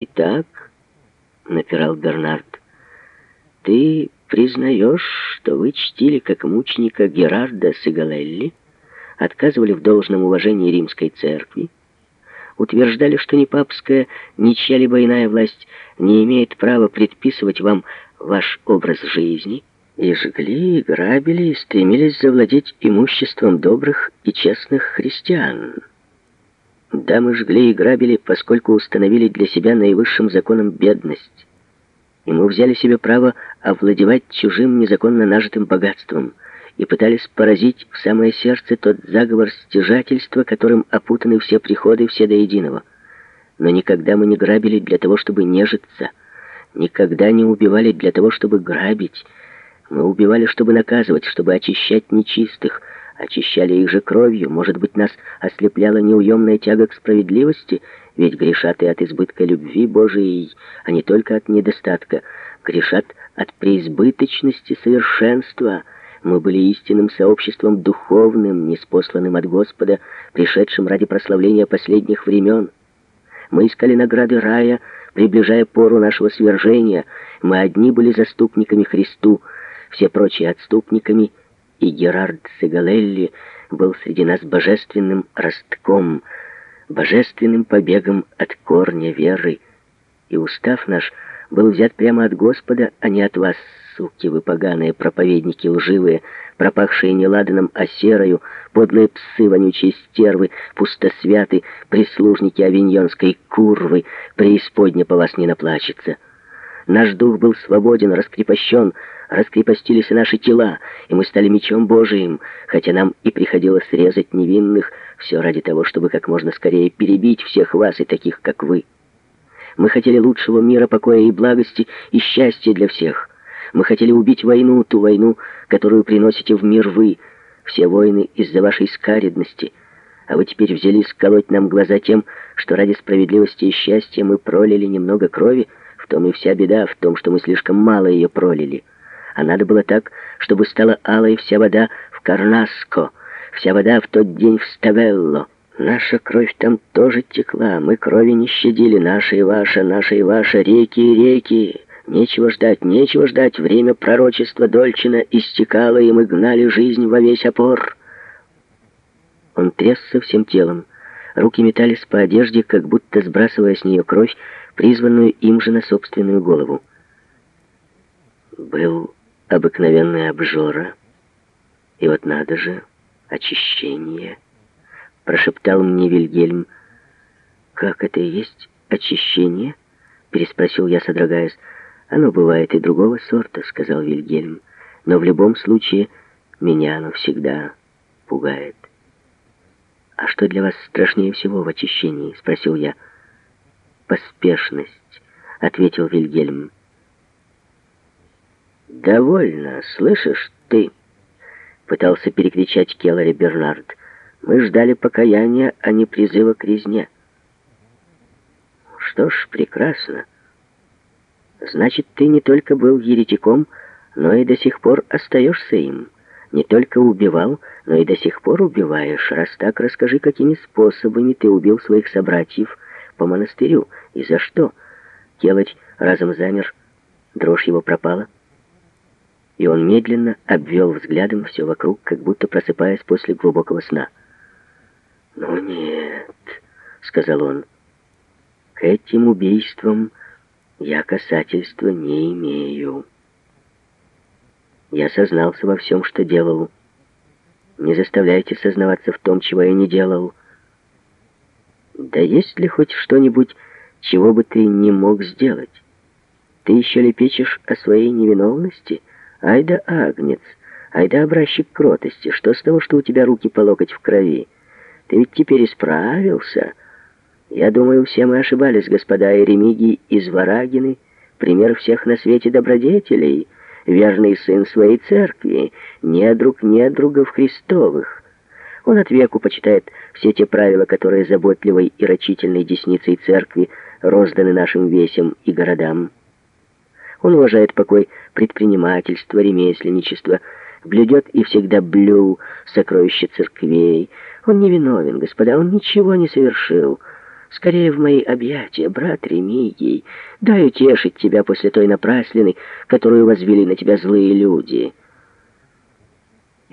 «Итак», — напирал Бернард, — «ты признаешь, что вы чтили как мученика Герарда Сигалелли, отказывали в должном уважении римской церкви, утверждали, что ни папская, ни чья-либо иная власть не имеет права предписывать вам ваш образ жизни, и жгли, и грабили, и стремились завладеть имуществом добрых и честных христиан». Да, мы жгли и грабили, поскольку установили для себя наивысшим законом бедность. И мы взяли себе право овладевать чужим незаконно нажитым богатством и пытались поразить в самое сердце тот заговор стяжательства, которым опутаны все приходы, все до единого. Но никогда мы не грабили для того, чтобы нежиться, никогда не убивали для того, чтобы грабить. Мы убивали, чтобы наказывать, чтобы очищать нечистых, очищали их же кровью. Может быть, нас ослепляла неуемная тяга к справедливости, ведь грешат и от избытка любви Божией, а не только от недостатка. Грешат от преизбыточности совершенства. Мы были истинным сообществом духовным, неспосланным от Господа, пришедшим ради прославления последних времен. Мы искали награды рая, приближая пору нашего свержения. Мы одни были заступниками Христу, все прочие отступниками — и Герард Сегалелли был среди нас божественным ростком, божественным побегом от корня веры. И устав наш был взят прямо от Господа, а не от вас, суки вы поганые, проповедники лживые, пропахшие не ладаном, а серою, подлые псы, вонючие стервы, пустосвяты, прислужники авиньонской курвы, преисподня по вас не наплачется. Наш дух был свободен, раскрепощен, раскрепостились наши тела, и мы стали мечом Божиим, хотя нам и приходилось резать невинных, все ради того, чтобы как можно скорее перебить всех вас и таких, как вы. Мы хотели лучшего мира, покоя и благости, и счастья для всех. Мы хотели убить войну, ту войну, которую приносите в мир вы, все войны из-за вашей скаредности. А вы теперь взялись колоть нам глаза тем, что ради справедливости и счастья мы пролили немного крови, в том и вся беда, в том, что мы слишком мало ее пролили. А надо было так, чтобы стала алой вся вода в Карнаско, вся вода в тот день в Ставелло. Наша кровь там тоже текла, мы крови не щадили, наша и ваша, наша и ваша, реки и реки. Нечего ждать, нечего ждать, время пророчества Дольчина истекало, и мы гнали жизнь во весь опор. Он трясся всем телом. Руки метались по одежде, как будто сбрасывая с нее кровь, призванную им же на собственную голову. Был обыкновенная обжора. И вот надо же, очищение. Прошептал мне Вильгельм. Как это и есть очищение? Переспросил я, содрогаясь. Оно бывает и другого сорта, сказал Вильгельм. Но в любом случае меня оно всегда пугает. «А что для вас страшнее всего в очищении?» — спросил я. «Поспешность», — ответил Вильгельм. «Довольно, слышишь ты?» Пытался перекричать Келлари Бернард. «Мы ждали покаяния, а не призыва к резне». «Что ж, прекрасно. Значит, ты не только был еретиком, но и до сих пор остаешься им. Не только убивал, но и до сих пор убиваешь. Раз так, расскажи, какими способами ты убил своих собратьев по монастырю и за что?» Келарь разом замер, дрожь его пропала и он медленно обвел взглядом все вокруг, как будто просыпаясь после глубокого сна. «Ну нет», — сказал он, — «к этим убийствам я касательства не имею. Я сознался во всем, что делал. Не заставляйте сознаваться в том, чего я не делал. Да есть ли хоть что-нибудь, чего бы ты не мог сделать? Ты еще лепечешь о своей невиновности?» Ай да агнец, ай да образчик кротости, что с того, что у тебя руки по локоть в крови? Ты ведь теперь исправился. Я думаю, все мы ошибались, господа Еремигий из Варагины, пример всех на свете добродетелей, верный сын своей церкви, недруг недругов Христовых. Он от веку почитает все те правила, которые заботливой и рачительной десницей церкви розданы нашим весям и городам. Он уважает покой предпринимательства, ремесленничества, блюдет и всегда блю сокровища церквей. Он не виновен, господа, он ничего не совершил. Скорее в мои объятия, брат Ремигий. Дай утешить тебя после той напраслины, которую возвели на тебя злые люди».